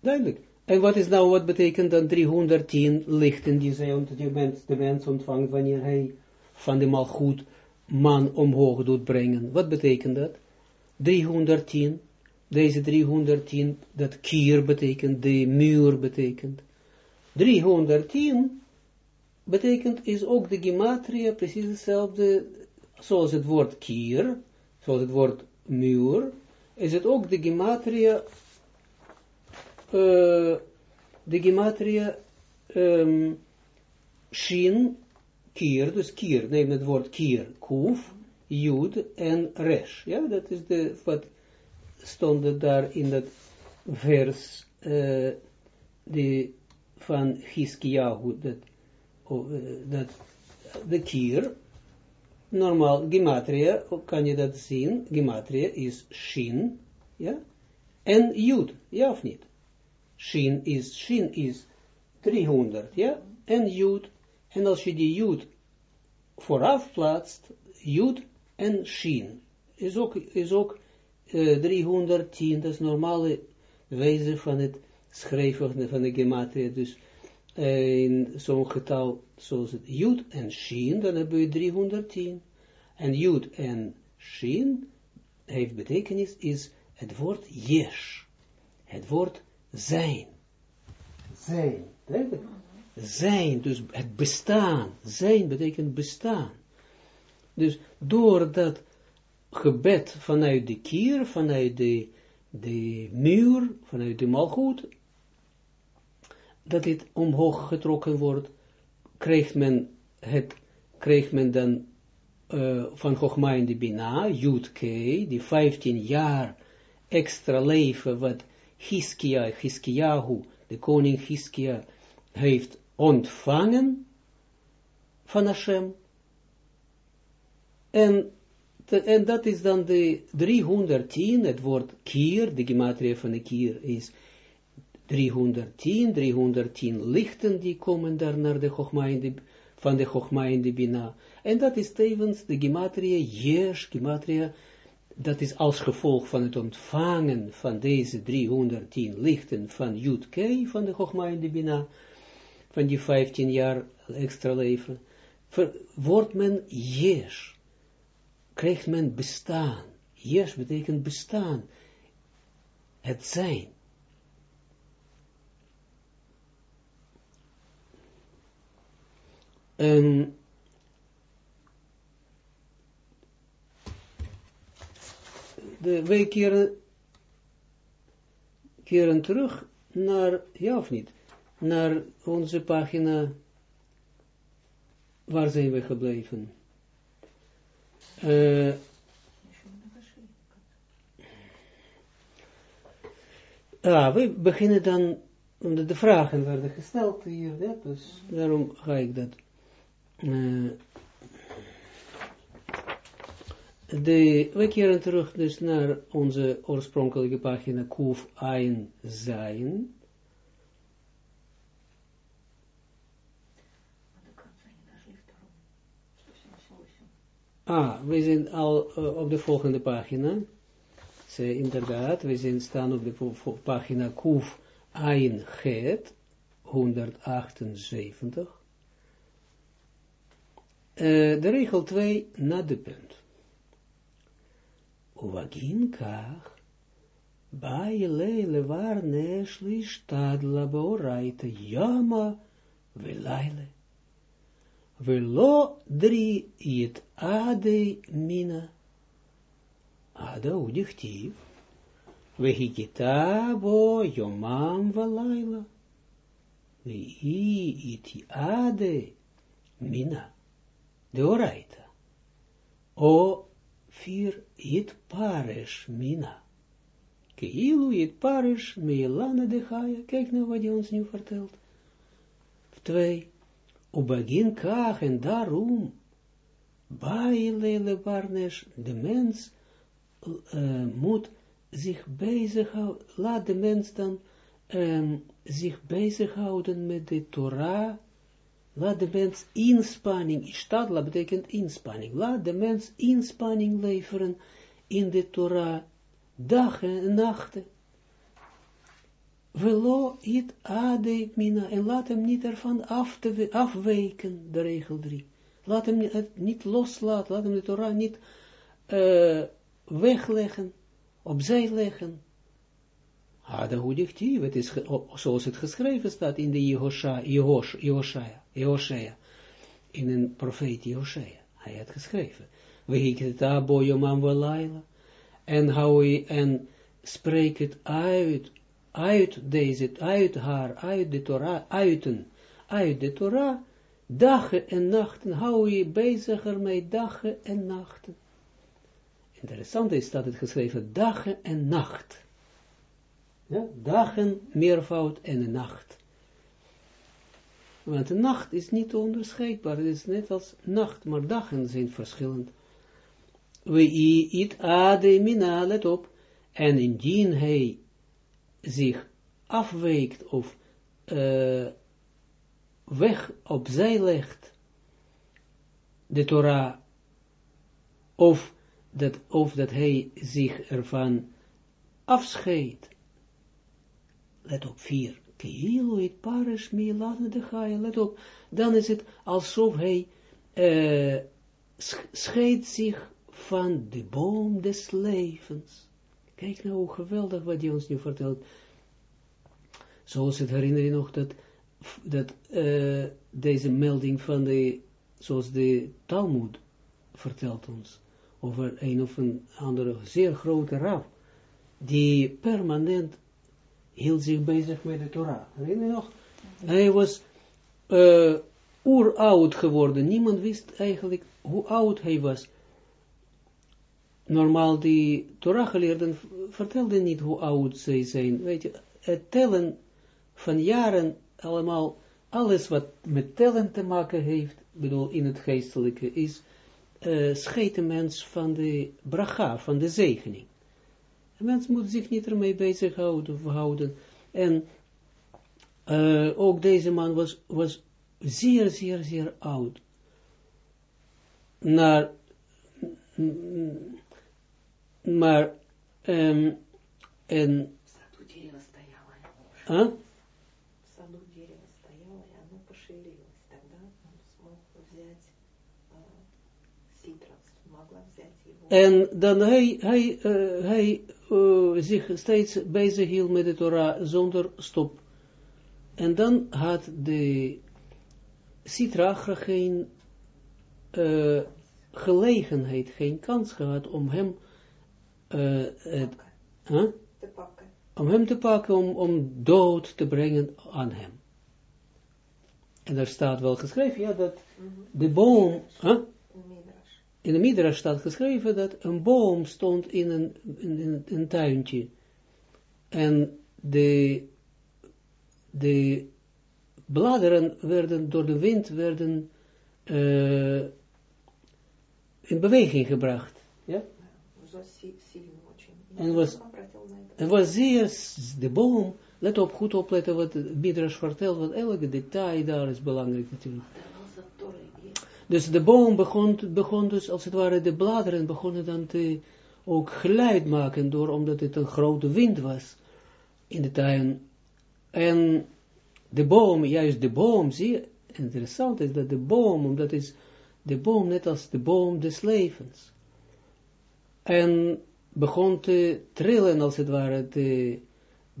Duidelijk. En wat is nou, wat betekent dan 310 lichten die zij mens, de mens ontvangt wanneer hij van de malgoed man omhoog doet brengen? Wat betekent dat? 310, deze 310, dat kier betekent, de muur betekent. 310 betekent, is ook de gematria precies hetzelfde, zoals het woord kier, zoals het woord muur, is het ook de gematria, uh, de gematria um, shin, kier, dus kier, neem het woord kier, kuf, Jud en Resh. Ja, dat is de, wat stond daar in dat vers uh, van Hiskiyahu, dat, uh, dat de kier, normaal, gematria, kan je dat zien, gematria is shin, ja, en Jud, ja of niet? Shin is, shin is 300, ja, en Jud, en als je die Jud vooraf plaatst, Jud en Shin. Is ook, is ook uh, 310, dat is normale wijze van het schrijven van de gematria. Dus uh, in zo'n getal zoals het Jud en Shin, dan hebben we 310. En Jud en Shin heeft betekenis, is het woord Yesh. Het woord zijn. Zijn. Zijn, dus het bestaan. Zijn betekent bestaan. Dus door dat gebed vanuit de kier, vanuit de, de muur, vanuit de malgoed, dat dit omhoog getrokken wordt, krijgt men het kreeg men dan uh, van Chogma in de Bina, Jud die 15 jaar extra leven wat Hiskia, Hiskiahu, de koning Hiskia, heeft ontvangen van Hashem. En, en dat is dan de 310, het woord kier, de gematria van de kier is 310, 310 lichten die komen daar naar de Chogma van de Chogma in Bina. En dat is tevens de gematria, Yesh, gematria, dat is als gevolg van het ontvangen van deze 310 lichten van Yud Kei, van de Chogma Bina, van die 15 jaar extra leven, wordt men Yesh, krijgt men bestaan. Yesh betekent bestaan, het zijn. En de, wij keren, keren terug naar, ja of niet, naar onze pagina, waar zijn we gebleven? Ah, we beginnen dan, omdat de vragen werden gesteld hier, dus daarom ga ik dat uh, de, we keren terug dus naar onze oorspronkelijke pagina Kuf Ein Zain. Ah, we zijn al uh, op de volgende pagina. Ze, inderdaad, we zijn staan op de pagina Kuf Ein Het, 178. Uh, de regel 2 na de punt. Uvagin kach, bij leile waar neschli stadla beoraita yama velaile. Velo drie it ade mina. Ada udichtiv. Vehikita bo yomam valaila. Vehi it ade mina. De oraita. O vier it paresh mina. Keilu it paresh meilana de. Kijk nou wat hij ons nu vertelt. Twee. Ubagin kach en daarom. Bailele barnesh. De mens moet zich bezighouden. Laat de mens dan zich bezighouden met de Torah Laat de mens inspanning, stadla betekent inspanning. Laat de mens inspanning leveren in de Torah, dagen en nachten. Velo it ade mina, en laat hem niet ervan af te, afweken, de regel 3. Laat hem het niet loslaten, laat hem de Torah niet uh, wegleggen, opzij leggen. Hada hudichtiv, het is zoals het geschreven staat in de Jehoshua, in een profeet Jehoshua. Hij had geschreven. Wehiketa boyomam velaila. En hou je, en spreek het uit, uit deze, uit haar, uit de Torah, uiten, uit de Torah, dagen en nachten, hou je bezig ermee, dagen en nachten. Interessant is dat het geschreven dagen en nacht. Ja, dagen, meervoud en een nacht. Want de nacht is niet onderscheidbaar, het is net als nacht, maar dagen zijn verschillend. We it ade mina, let op, en indien hij zich afweekt of uh, weg opzij legt, de Torah, of dat, of dat hij zich ervan afscheidt, let op, vier, Keilu it milane de let op, dan is het alsof hij uh, scheidt zich van de boom des levens. Kijk nou hoe geweldig wat hij ons nu vertelt. Zoals het herinner je nog dat, dat uh, deze melding van de, zoals de Talmud vertelt ons, over een of een andere zeer grote raf, die permanent hield zich bezig met de Torah. Herinner je nog? Hij was uh, oeroud geworden. Niemand wist eigenlijk hoe oud hij was. Normaal die Torah-geleerden vertelden niet hoe oud zij zijn. Weet je, het tellen van jaren, allemaal, alles wat met tellen te maken heeft, bedoel in het geestelijke, is uh, mens van de bracha, van de zegening. Mens moet zich niet ermee bezighouden houden. En uh, ook deze man was, was zeer, zeer, zeer oud. Naar, maar, um, en, huh? En dan hij, hij, uh, hij uh, zich steeds bezig hield met de Torah zonder stop. En dan had de Sitra geen uh, gelegenheid, geen kans gehad om hem het, huh? te pakken. Om hem te pakken, om, om dood te brengen aan hem. En daar staat wel geschreven, ja, dat mm -hmm. de boom, huh? in de Midrash staat geschreven dat een boom stond in een, in, een tuintje. En de, de bladeren werden door de wind werden uh, in beweging gebracht. Ja? En was, en was zeer, de boom, let op, goed opletten wat Midrash vertelt, want elke detail daar is belangrijk natuurlijk. Dus de boom begon, begon dus, als het ware, de bladeren begonnen dan te, ook geluid maken, door, omdat het een grote wind was in de tuin. En de boom, juist de boom, zie je, interessant is dat de boom, omdat is de boom net als de boom des levens. En begon te trillen, als het ware, te,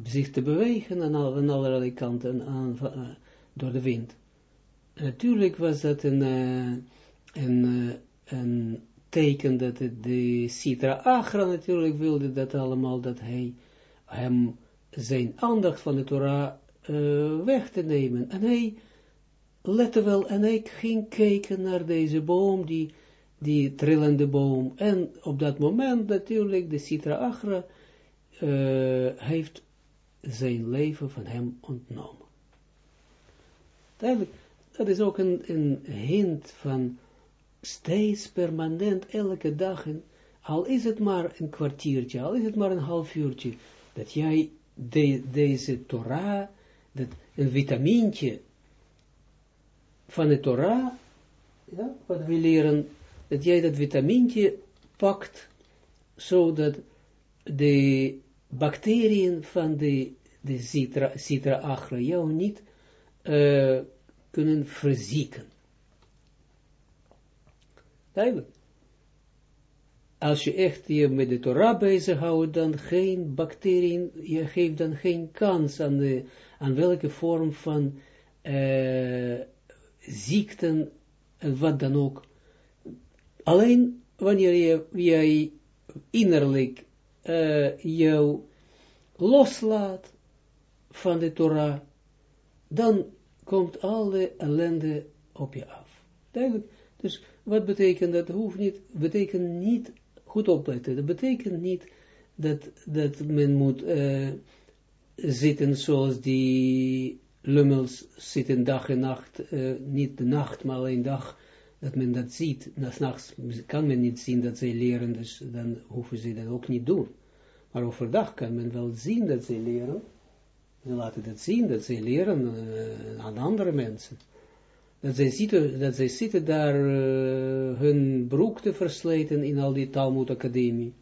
zich te bewegen aan, aan allerlei kanten aan, aan, door de wind natuurlijk was dat een, uh, een, uh, een teken dat de Sitra Achra natuurlijk wilde dat allemaal, dat hij hem zijn aandacht van de Torah weg te nemen. En hij lette wel, en hij ging kijken naar deze boom, die, die trillende boom. En op dat moment natuurlijk de Sitra Achra heeft zijn leven van hem ontnomen. Duidelijk, dat is ook een, een hint van steeds permanent, elke dag, al is het maar een kwartiertje, al is het maar een half uurtje, dat jij de, deze Torah, dat een vitamintje van de Torah, ja, wat we leren, dat jij dat vitamintje pakt, zodat de bacteriën van de, de citra, achra jou niet uh, kunnen verzieken. Duidelijk. Als je echt je met de Torah bezighoudt, dan geen bacteriën, je geeft dan geen kans aan, de, aan welke vorm van uh, ziekten en wat dan ook. Alleen wanneer je, jij innerlijk uh, jou loslaat van de Torah, dan komt alle ellende op je af. Duidelijk. Dus wat betekent dat? Hoeft niet, betekent niet, goed opletten, dat betekent niet dat, dat men moet uh, zitten zoals die lummels zitten dag en nacht, uh, niet de nacht, maar alleen dag, dat men dat ziet. Nachts kan men niet zien dat zij leren, dus dan hoeven ze dat ook niet doen. Maar overdag kan men wel zien dat zij leren, ze laten dat zien, dat ze leren uh, aan andere mensen. Dat zij zitten, dat zij zitten daar uh, hun broek te versleten in al die Talmud Academie.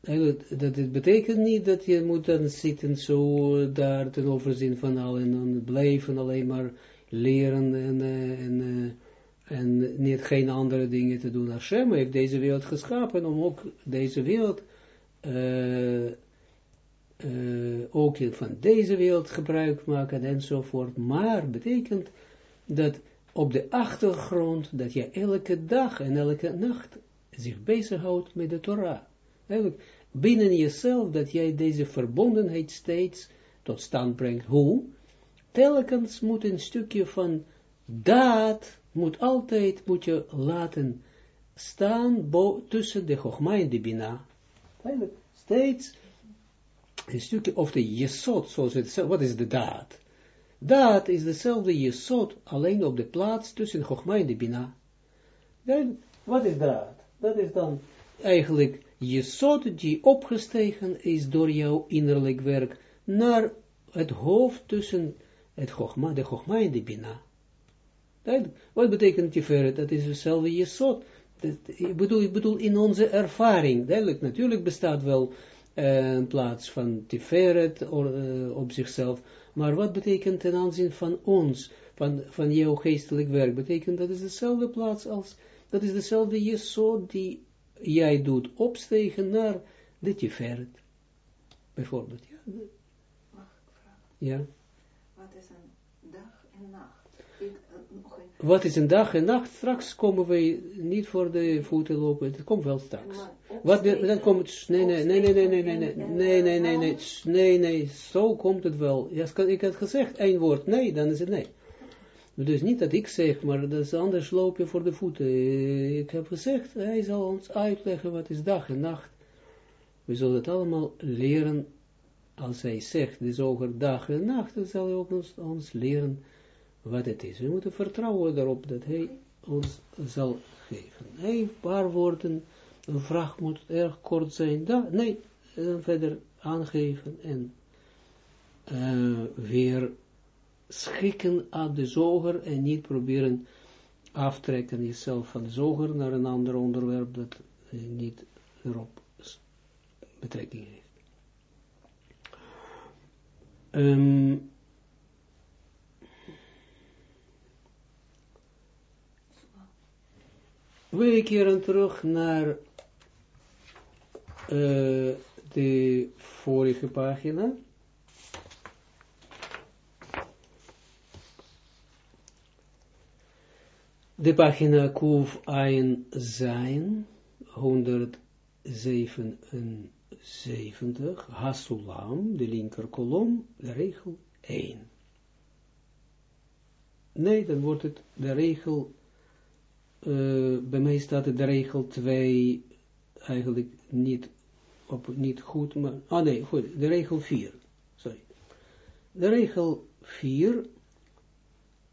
Dat, dat betekent niet dat je moet dan zitten zo daar ten overzien van al en dan blijven alleen maar leren en, uh, en, en niet geen andere dingen te doen. Hashem heeft deze wereld geschapen om ook deze wereld uh, ook van deze wereld gebruik maken enzovoort, maar betekent dat op de achtergrond, dat je elke dag en elke nacht zich bezighoudt met de Torah. Binnen jezelf, dat jij deze verbondenheid steeds tot stand brengt. Hoe? Telkens moet een stukje van daad, moet altijd, moet je laten staan tussen de Chogma en de Bina. Steeds een stukje of de Jesod, zoals het wat is de daad? Daad is dezelfde Jesod, alleen op de plaats tussen Chogma en de Bina. Dan, wat is daad? Dat is dan eigenlijk Jesod die opgestegen is door jouw innerlijk werk naar het hoofd tussen het Chogma, de Chogma en de Bina. Dat, wat betekent Tiferet? Dat is hetzelfde Jesod. Ik bedoel, ik bedoel in onze ervaring. Duidelijk, natuurlijk bestaat wel uh, een plaats van Tiferet uh, op zichzelf. Maar wat betekent ten aanzien van ons, van, van jouw geestelijk werk? Betekent dat is dezelfde plaats als, dat is dezelfde Jesod die jij doet opstegen naar de Tiferet. Bijvoorbeeld, ja. Mag ik vragen? Ja. Wat is een dag en nacht? Wat is een dag en nacht? Straks komen wij niet voor de voeten lopen. Het komt wel straks. Wat, dan komt het, nee, nee, nee, nee, nee, nee, nee, nee, nee, nee, nee, nee, nee, nee, zo komt het wel. Ja, ik had gezegd één woord nee, dan is het nee. Dus niet dat ik zeg, maar dat is anders loop je voor de voeten. Ik heb gezegd, hij zal ons uitleggen wat is dag en nacht. We zullen het allemaal leren, als hij zegt, de zoger dag en nacht, dan zal hij ook ons, leren wat het is. We moeten vertrouwen daarop dat hij ons zal geven. een paar woorden, een vraag moet erg kort zijn. Da, nee, dan verder aangeven en uh, weer schikken aan de zoger en niet proberen aftrekken jezelf van de zoger naar een ander onderwerp dat niet erop betrekking heeft. Um, We keren terug naar uh, de vorige pagina. De pagina Kuf Ein Zijn, 177, Hasulam, de linker kolom, de regel 1. Nee, dan wordt het de regel uh, bij mij staat de regel 2 eigenlijk niet, op, niet goed, maar, ah nee, goed, de regel 4, sorry. De regel 4,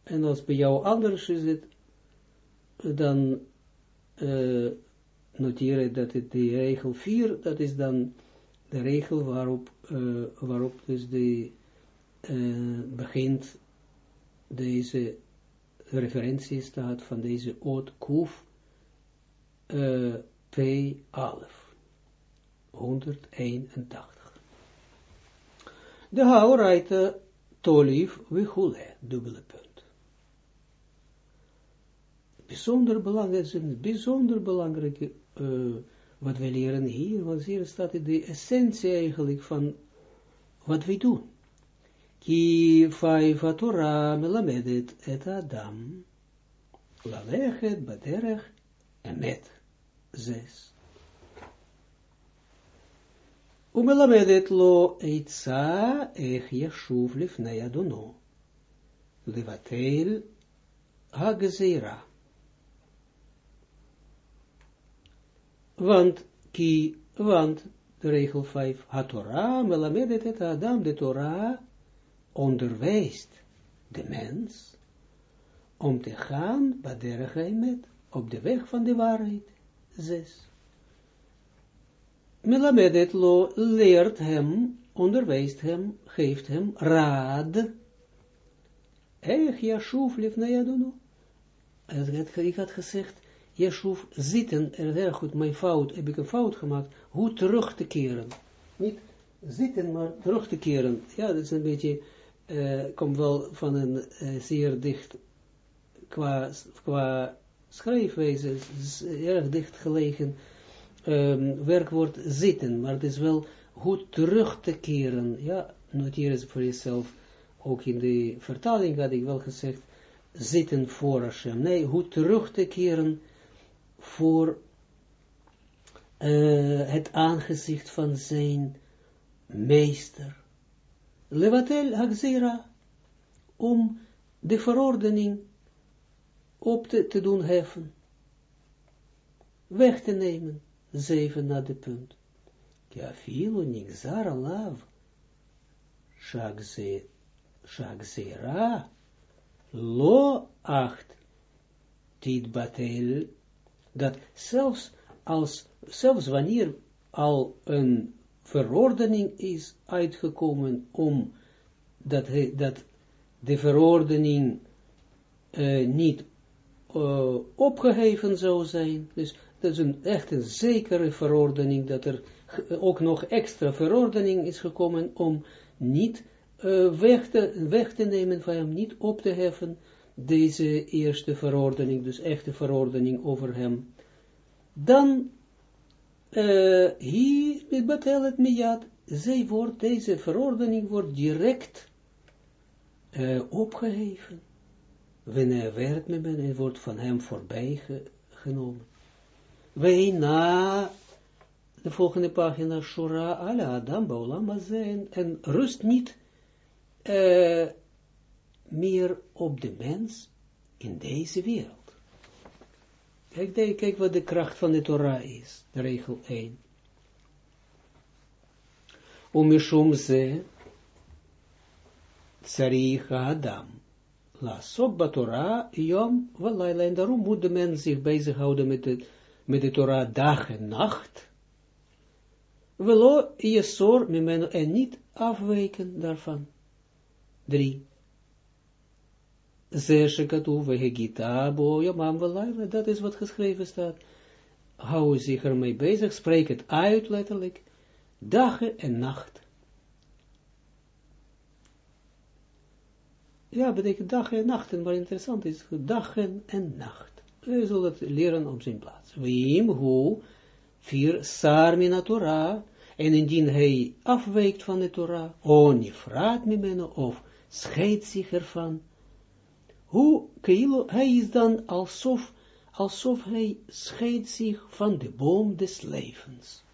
en als bij jou anders is het, dan uh, noteren dat het de regel 4, dat is dan de regel waarop, uh, waarop dus de, uh, begint deze referentie staat van deze oot kuf uh, P alef 181. De Haoraita Tolief Wichule, dubbele punt. Bijzonder belangrijk, een bijzonder belangrijke uh, wat we leren hier, want hier staat de essentie eigenlijk van wat we doen. Ki vijfa Torah melamedet et Adam. Lalechet baderech emet. Zes. Umelamedet lo eitza ech yashuv lifnei adono. Levatel hagzeira. Want ki, want, de regel 5, ha Torah melamedet et Adam, de Torah onderwijst de mens om te gaan met op de weg van de waarheid. Zes. Melamedet lo leert hem, onderwijst hem, geeft hem raad. Ech lifnei Adonu. Ik had gezegd, Yashuv zitten, erg goed, mijn fout, heb ik een fout gemaakt, hoe terug te keren. Niet zitten, maar terug te keren. Ja, dat is een beetje uh, komt wel van een uh, zeer dicht, qua, qua schrijfwijze, erg dicht gelegen um, werkwoord zitten, maar het is wel goed terug te keren, ja, noteer eens voor jezelf, ook in de vertaling had ik wel gezegd, zitten voor Hashem, nee, goed terug te keren voor uh, het aangezicht van zijn meester, Levatel Hagzira, om de verordening op te, doen heffen. Weg te nemen. Zeven naar de punt. Ja, filo nigzar alav. Shagzera. Lo acht. Tit batel. Dat zelfs als, zelfs wanneer al een verordening is uitgekomen om dat, dat de verordening uh, niet uh, opgeheven zou zijn. Dus dat is een echt een zekere verordening, dat er ook nog extra verordening is gekomen om niet uh, weg, te, weg te nemen van hem, niet op te heffen, deze eerste verordening, dus echte verordening over hem. Dan uh, hier met Batel het Miyad, zij wordt, deze verordening wordt direct uh, opgeheven. Wanneer werd me ben, en wordt van hem voorbij ge, genomen. Wij na de volgende pagina, Shura ala Adam Baulam zijn en rust niet uh, meer op de mens in deze wereld. Kijk, kijk wat de kracht van de Torah is, de regel 1. Umishum ze, tsarich Adam, la sok Torah, yom, walayla, en daarom moet de mens zich bezighouden met de, met de Torah dag en nacht, velo jesor mimeno, en niet afwijken daarvan. 3 Zeshe katuv hegita bo yomam velayla, dat is wat geschreven staat. Hou zich ermee bezig, spreek het uit letterlijk, dagen en nacht. Ja, betekent dagen en nachten, maar interessant is, dagen en nacht. We zullen het leren op zijn plaats. Wim, hoe, vier, sarmina Torah, en indien hij afweekt van de Torah, onifraat mimeno, of scheidt zich ervan, hoe, Keilo, hij is dan alsof, alsof hij scheidt zich van de boom des levens.